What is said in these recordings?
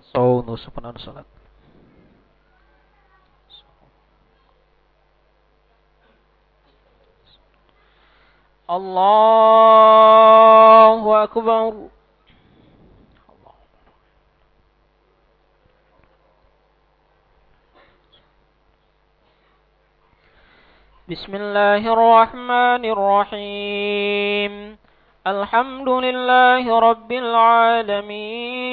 saw nusupan ang salat. الله أكبر بسم الله الرحمن الرحيم الحمد لله رب العالمين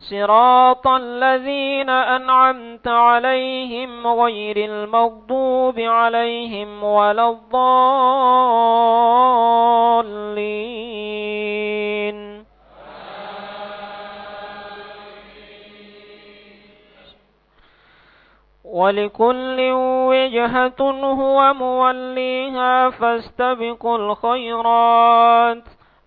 صراط الذين أنعمت عليهم غير المغضوب عليهم ولا الضالين. ولكل وجهة هو موليها فاستبقوا الخيرات.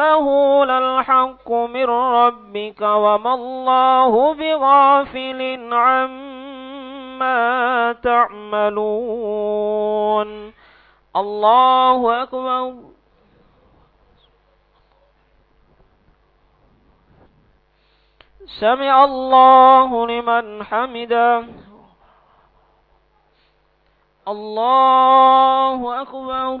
وإنه للحق من ربك وما الله بغافل عما تعملون. الله أكبر. سمع الله لمن حمده. الله أكبر.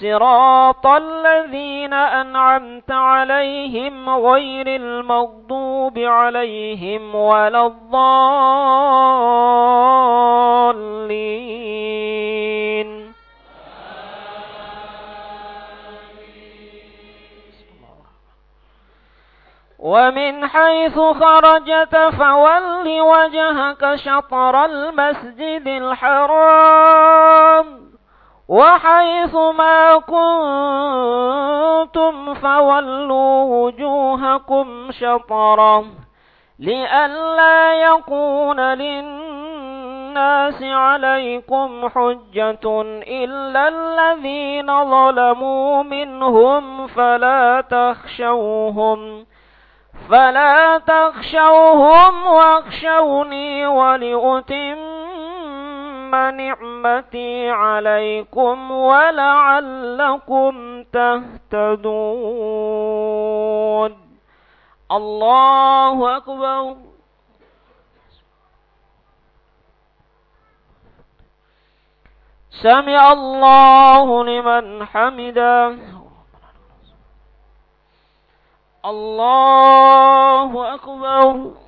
صراط الذين أنعمت عليهم غير المغضوب عليهم ولا الضالين. ومن حيث خرجت فول وجهك شطر المسجد الحرام. وحيث ما كنتم فولوا وجوهكم شطرا لئلا يكون للناس عليكم حجة إلا الذين ظلموا منهم فلا تخشوهم فلا تخشوهم واخشوني ولأتم نعمتي عليكم ولعلكم تهتدون. الله أكبر. سمع الله لمن حمده. الله أكبر.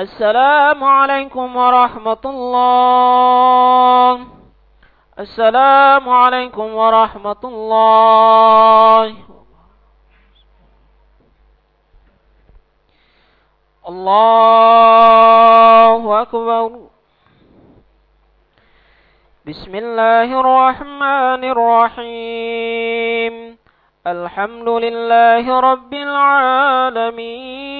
السلام عليكم ورحمة الله. السلام عليكم ورحمة الله. الله أكبر. بسم الله الرحمن الرحيم. الحمد لله رب العالمين.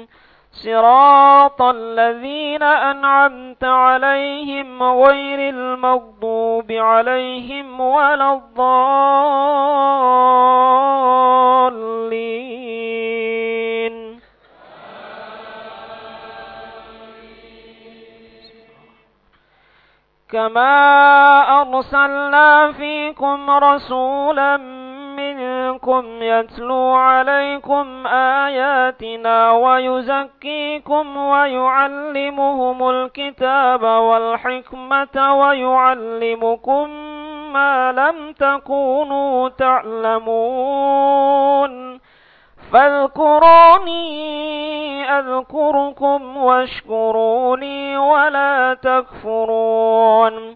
صراط الذين أنعمت عليهم غير المغضوب عليهم ولا الضالين. كما أرسلنا فيكم رسولا منكم يتلو عليكم آياتنا ويزكيكم ويعلمهم الكتاب والحكمة ويعلمكم ما لم تكونوا تعلمون. فاذكروني أذكركم واشكروني ولا تكفرون.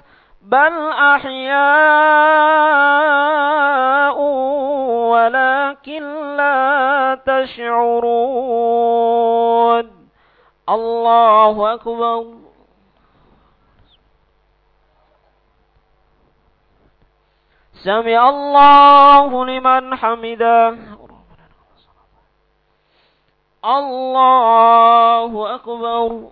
بل أحياء ولكن لا تشعرون الله أكبر سمع الله لمن حمده الله أكبر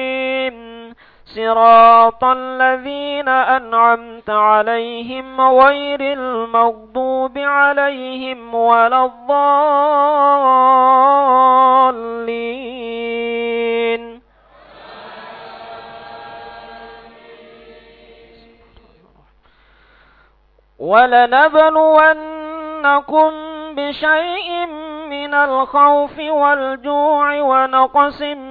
صراط الذين أنعمت عليهم غير المغضوب عليهم ولا الضالين. ولنبلونكم بشيء من الخوف والجوع ونقص من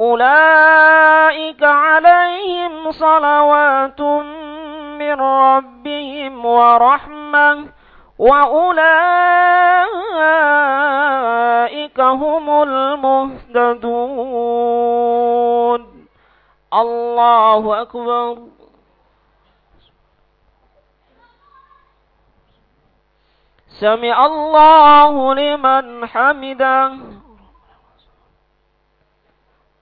أولئك عليهم صلوات من ربهم ورحمة وأولئك هم المهتدون الله أكبر سمع الله لمن حمده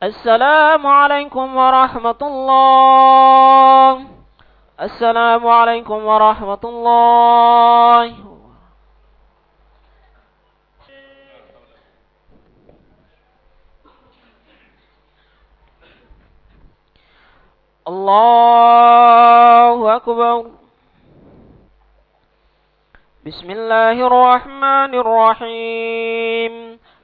السلام عليكم ورحمة الله. السلام عليكم ورحمة الله. الله أكبر. بسم الله الرحمن الرحيم.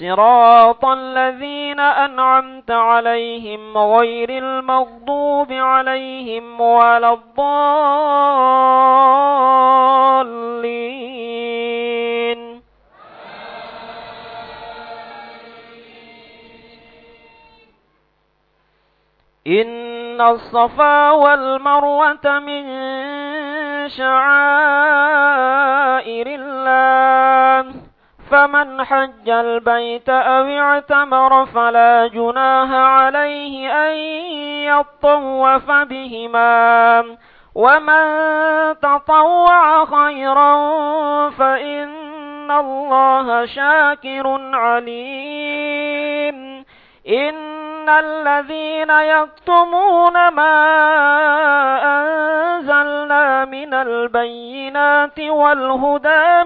صراط الذين أنعمت عليهم غير المغضوب عليهم ولا الضالين. إن الصفا والمروة من شعائر الله. فمن حج البيت أو اعتمر فلا جناه عليه أن يطوف بهما. ومن تطوع خيرا فإن الله شاكر عليم. إن الذين يكتمون ما أنزلنا من البينات والهدى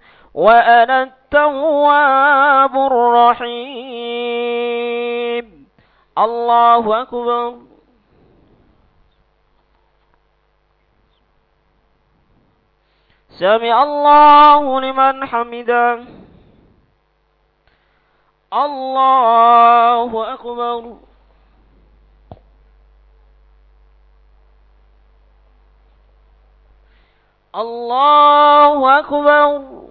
وأنا التواب الرحيم. الله أكبر. سمع الله لمن حمده. الله أكبر. الله أكبر.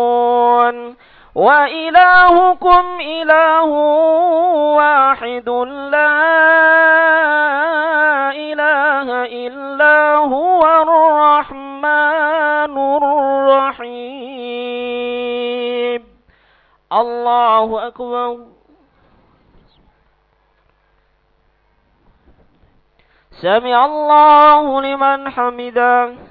وإلهكم إله واحد لا إله إلا هو الرحمن الرحيم. الله أكبر. سمع الله لمن حمده.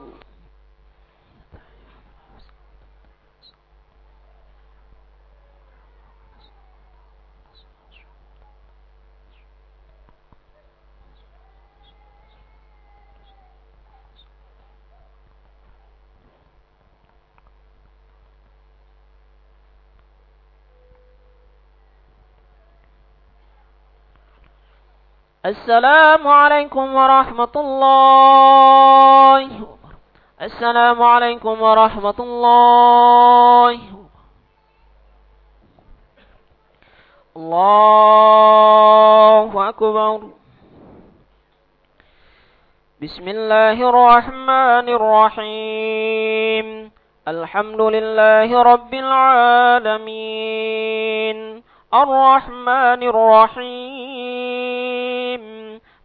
السلام عليكم ورحمة الله. السلام عليكم ورحمة الله. الله أكبر. بسم الله الرحمن الرحيم. الحمد لله رب العالمين. الرحمن الرحيم.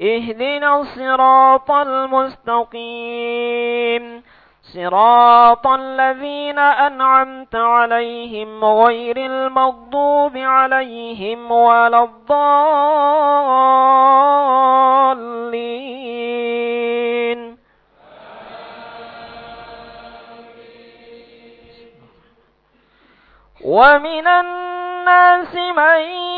اهدنا الصراط المستقيم. صراط الذين أنعمت عليهم غير المغضوب عليهم ولا الضالين. ومن الناس من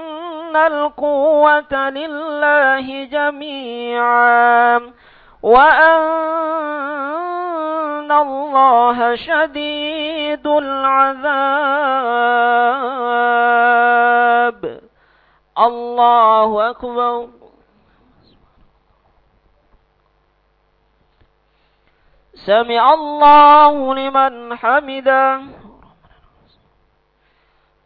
أن القوة لله جميعا وأن الله شديد العذاب الله أكبر سمع الله لمن حمده